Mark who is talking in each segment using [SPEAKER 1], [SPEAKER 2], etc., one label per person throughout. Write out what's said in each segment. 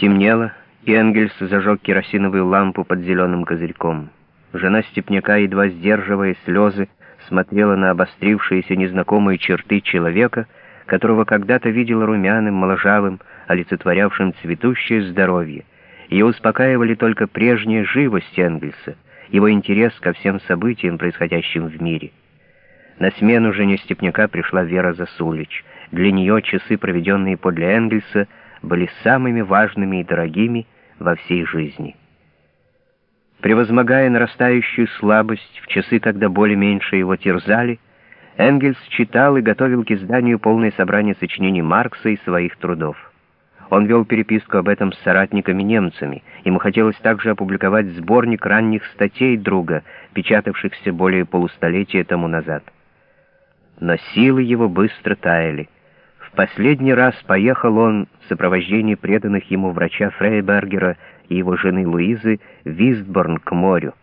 [SPEAKER 1] Стемнело, и Энгельс зажег керосиновую лампу под зеленым козырьком. Жена степняка, едва сдерживая слезы, смотрела на обострившиеся незнакомые черты человека, которого когда-то видела румяным, моложавым, олицетворявшим цветущее здоровье. Ее успокаивали только прежняя живость Энгельса, его интерес ко всем событиям, происходящим в мире. На смену жене Степняка пришла Вера Засулич. Для нее часы, проведенные подле Энгельса, были самыми важными и дорогими во всей жизни. Превозмогая нарастающую слабость в часы, когда боли меньше его терзали, Энгельс читал и готовил к изданию полное собрание сочинений Маркса и своих трудов. Он вел переписку об этом с соратниками-немцами. Ему хотелось также опубликовать сборник ранних статей друга, печатавшихся более полустолетия тому назад. Но силы его быстро таяли. Последний раз поехал он в сопровождении преданных ему врача Фрейбергера и его жены Луизы в Вистборн к морю.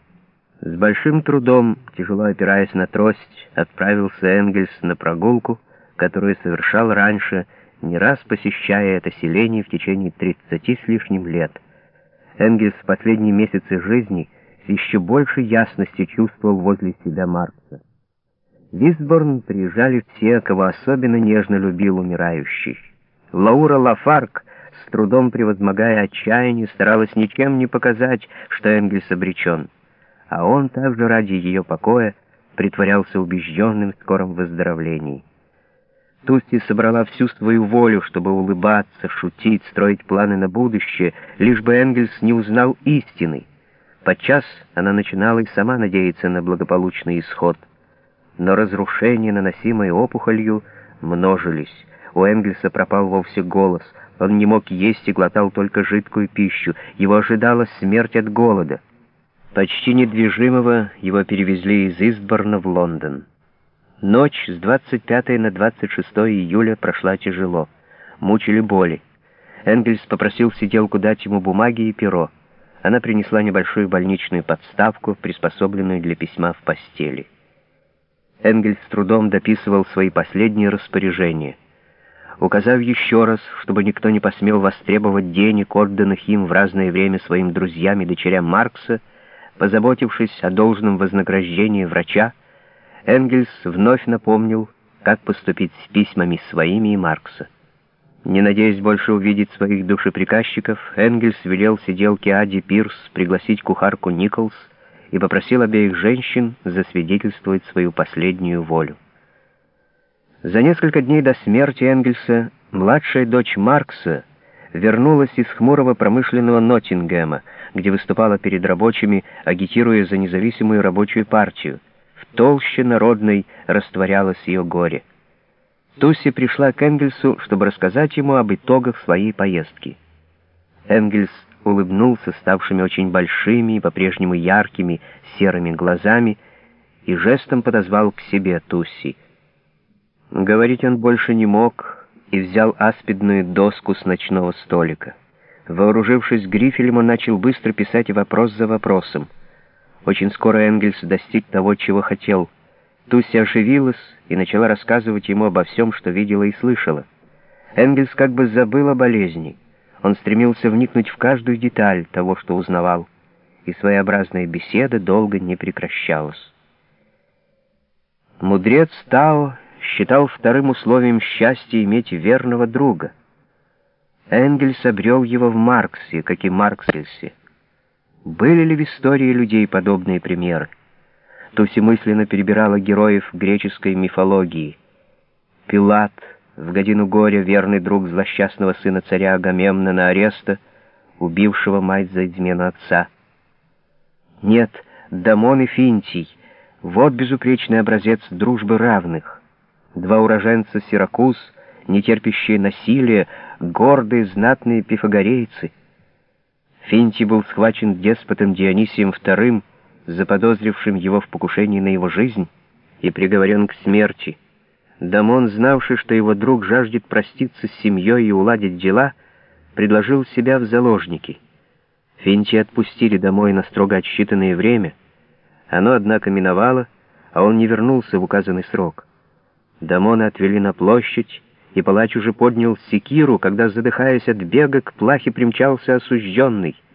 [SPEAKER 1] С большим трудом, тяжело опираясь на трость, отправился Энгельс на прогулку, которую совершал раньше, не раз посещая это селение в течение 30 с лишним лет. Энгельс в последние месяцы жизни с еще большей ясностью чувствовал возле себя Маркса. В Вистборн приезжали все, кого особенно нежно любил умирающий. Лаура Лафарк, с трудом превозмогая отчаяние, старалась ничем не показать, что Энгельс обречен. А он также ради ее покоя притворялся убежденным в скором выздоровлении. Тусти собрала всю свою волю, чтобы улыбаться, шутить, строить планы на будущее, лишь бы Энгельс не узнал истины. Подчас она начинала и сама надеяться на благополучный исход — но разрушения, наносимые опухолью, множились. У Энгельса пропал вовсе голос. Он не мог есть и глотал только жидкую пищу. Его ожидала смерть от голода. Почти недвижимого его перевезли из Истборна в Лондон. Ночь с 25 на 26 июля прошла тяжело. Мучили боли. Энгельс попросил сиделку дать ему бумаги и перо. Она принесла небольшую больничную подставку, приспособленную для письма в постели. Энгельс с трудом дописывал свои последние распоряжения. Указав еще раз, чтобы никто не посмел востребовать денег, отданных им в разное время своим друзьям и дочерям Маркса, позаботившись о должном вознаграждении врача, Энгельс вновь напомнил, как поступить с письмами своими и Маркса. Не надеясь больше увидеть своих душеприказчиков, Энгельс велел сиделке Ади Пирс пригласить кухарку Николс, и попросил обеих женщин засвидетельствовать свою последнюю волю. За несколько дней до смерти Энгельса младшая дочь Маркса вернулась из хмурого промышленного Ноттингема, где выступала перед рабочими, агитируя за независимую рабочую партию. В толще народной растворялось ее горе. Туси пришла к Энгельсу, чтобы рассказать ему об итогах своей поездки. Энгельс улыбнулся ставшими очень большими и по-прежнему яркими серыми глазами и жестом подозвал к себе Тусси. Говорить он больше не мог и взял аспидную доску с ночного столика. Вооружившись грифелем, он начал быстро писать вопрос за вопросом. Очень скоро Энгельс достиг того, чего хотел. Тусси оживилась и начала рассказывать ему обо всем, что видела и слышала. Энгельс как бы забыл о болезни. Он стремился вникнуть в каждую деталь того, что узнавал, и своеобразная беседа долго не прекращалась. Мудрец Тао считал вторым условием счастья иметь верного друга. Энгельс обрел его в Марксе, как и Марксельсе. Были ли в истории людей подобные примеры? Туси мысленно перебирала героев греческой мифологии. Пилат — в годину горя верный друг злосчастного сына царя Агамемнона Ареста, убившего мать за измену отца. Нет, Дамон и Финтий — вот безупречный образец дружбы равных. Два уроженца Сиракуз, нетерпящие насилия, гордые знатные пифагорейцы. Финтий был схвачен деспотом Дионисием II, заподозрившим его в покушении на его жизнь, и приговорен к смерти — Дамон, знавший, что его друг жаждет проститься с семьей и уладить дела, предложил себя в заложники. Финти отпустили домой на строго отсчитанное время. Оно, однако, миновало, а он не вернулся в указанный срок. Дамона отвели на площадь, и палач уже поднял секиру, когда, задыхаясь от бега, к плахе примчался осужденный —